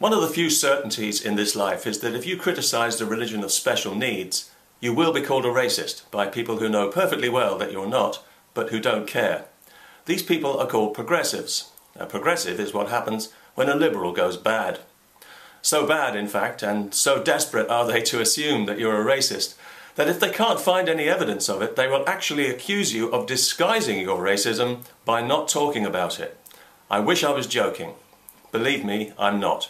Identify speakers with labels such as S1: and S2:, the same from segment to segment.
S1: One of the few certainties in this life is that if you criticise the religion of special needs, you will be called a racist by people who know perfectly well that you're not, but who don't care. These people are called progressives. A progressive is what happens when a liberal goes bad. So bad, in fact, and so desperate are they to assume that you're a racist, that if they can't find any evidence of it, they will actually accuse you of disguising your racism by not talking about it. I wish I was joking. Believe me, I'm not.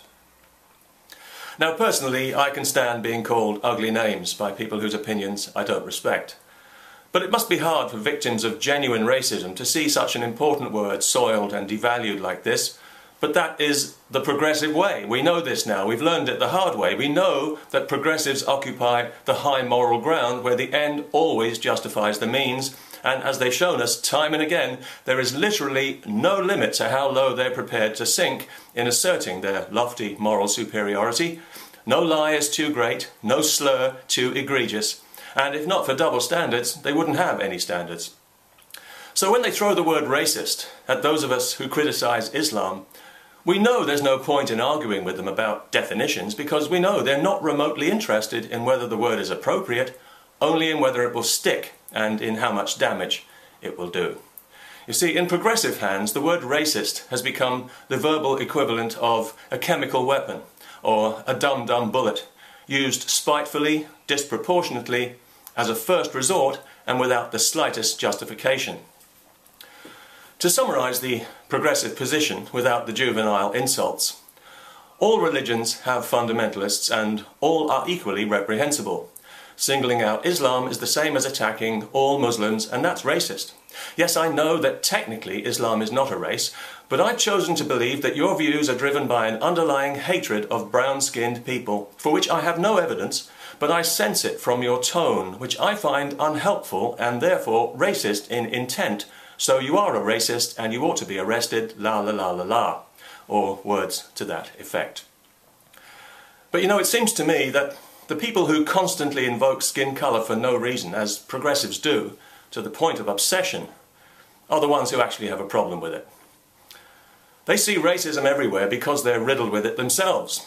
S1: Now, personally, I can stand being called ugly names by people whose opinions I don't respect. But it must be hard for victims of genuine racism to see such an important word soiled and devalued like this. But that is the progressive way. We know this now. We've learned it the hard way. We know that progressives occupy the high moral ground where the end always justifies the means. And as they've shown us time and again, there is literally no limit to how low they're prepared to sink in asserting their lofty moral superiority. No lie is too great, no slur too egregious, and if not for double standards, they wouldn't have any standards. So when they throw the word racist at those of us who criticise Islam, we know there's no point in arguing with them about definitions because we know they're not remotely interested in whether the word is appropriate, only in whether it will stick and in how much damage it will do. You see, in progressive hands, the word racist has become the verbal equivalent of a chemical weapon or a dumb bullet, used spitefully, disproportionately, as a first resort, and without the slightest justification. To summarise the progressive position without the juvenile insults, all religions have fundamentalists and all are equally reprehensible. Singling out Islam is the same as attacking all Muslims, and that's racist. Yes, I know that technically Islam is not a race, but I've chosen to believe that your views are driven by an underlying hatred of brown skinned people, for which I have no evidence, but I sense it from your tone, which I find unhelpful and therefore racist in intent. So you are a racist and you ought to be arrested, la la la la la, or words to that effect. But you know, it seems to me that the people who constantly invoke skin colour for no reason, as progressives do, to the point of obsession, are the ones who actually have a problem with it. They see racism everywhere because they're riddled with it themselves.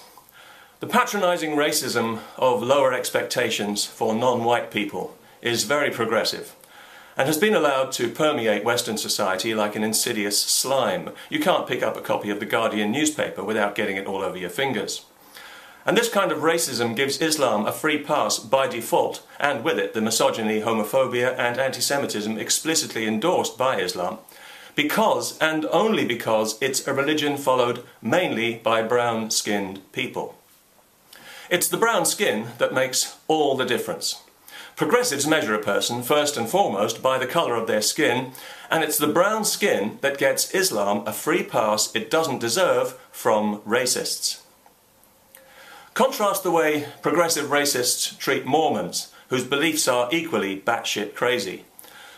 S1: The patronising racism of lower expectations for non-white people is very progressive and has been allowed to permeate Western society like an insidious slime. You can't pick up a copy of the Guardian newspaper without getting it all over your fingers. And this kind of racism gives Islam a free pass by default, and with it the misogyny, homophobia, and anti Semitism explicitly endorsed by Islam, because and only because it's a religion followed mainly by brown skinned people. It's the brown skin that makes all the difference. Progressives measure a person first and foremost by the colour of their skin, and it's the brown skin that gets Islam a free pass it doesn't deserve from racists. Contrast the way progressive racists treat Mormons, whose beliefs are equally batshit crazy.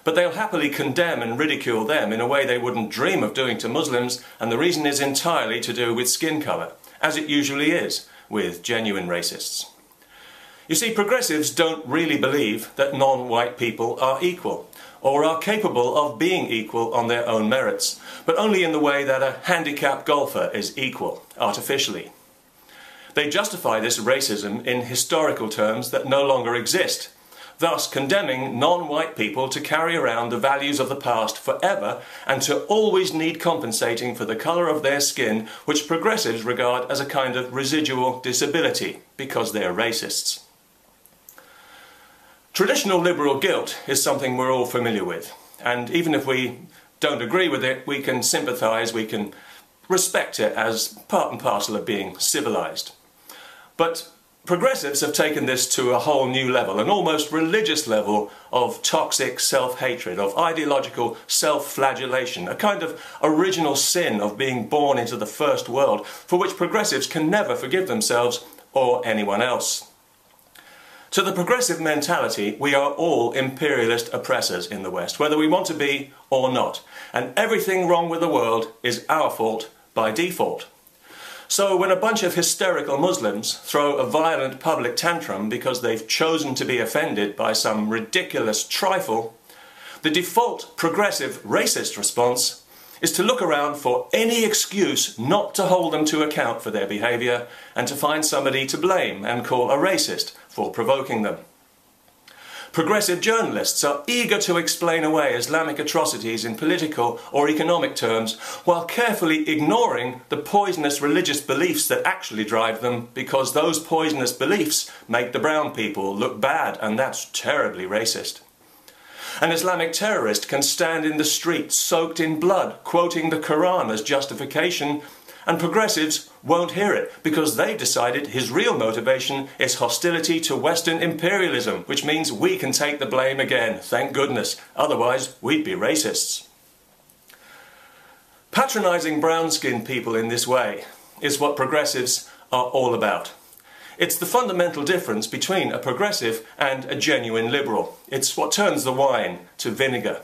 S1: But they'll happily condemn and ridicule them in a way they wouldn't dream of doing to Muslims, and the reason is entirely to do with skin colour, as it usually is with genuine racists. You see, progressives don't really believe that non white people are equal, or are capable of being equal on their own merits, but only in the way that a handicapped golfer is equal, artificially. They justify this racism in historical terms that no longer exist, thus condemning non-white people to carry around the values of the past forever and to always need compensating for the colour of their skin, which progressives regard as a kind of residual disability because they're racists. Traditional liberal guilt is something we're all familiar with, and even if we don't agree with it, we can sympathise, we can respect it as part and parcel of being civilised. But progressives have taken this to a whole new level, an almost religious level of toxic self-hatred, of ideological self-flagellation, a kind of original sin of being born into the first world, for which progressives can never forgive themselves or anyone else. To the progressive mentality, we are all imperialist oppressors in the West, whether we want to be or not, and everything wrong with the world is our fault by default. So when a bunch of hysterical Muslims throw a violent public tantrum because they've chosen to be offended by some ridiculous trifle, the default progressive racist response is to look around for any excuse not to hold them to account for their behaviour and to find somebody to blame and call a racist for provoking them. Progressive journalists are eager to explain away Islamic atrocities in political or economic terms while carefully ignoring the poisonous religious beliefs that actually drive them because those poisonous beliefs make the brown people look bad and that's terribly racist. An Islamic terrorist can stand in the street soaked in blood, quoting the Quran as justification and progressives won't hear it because they've decided his real motivation is hostility to Western imperialism, which means we can take the blame again, thank goodness. Otherwise, we'd be racists. Patronising brown skinned people in this way is what progressives are all about. It's the fundamental difference between a progressive and a genuine liberal. It's what turns the wine to vinegar.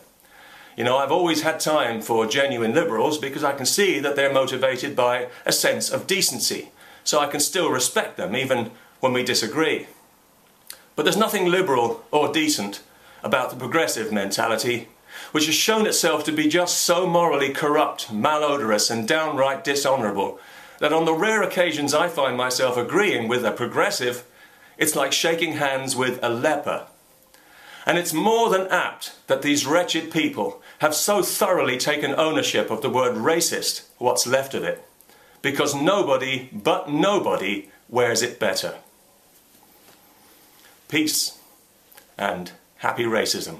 S1: You know, I've always had time for genuine liberals because I can see that they're motivated by a sense of decency. So I can still respect them even when we disagree. But there's nothing liberal or decent about the progressive mentality, which has shown itself to be just so morally corrupt, malodorous, and downright dishonourable that on the rare occasions I find myself agreeing with a progressive, it's like shaking hands with a leper. And it's more than apt that these wretched people have so thoroughly taken ownership of the word racist, what's left of it, because nobody but nobody wears it better. Peace and happy racism.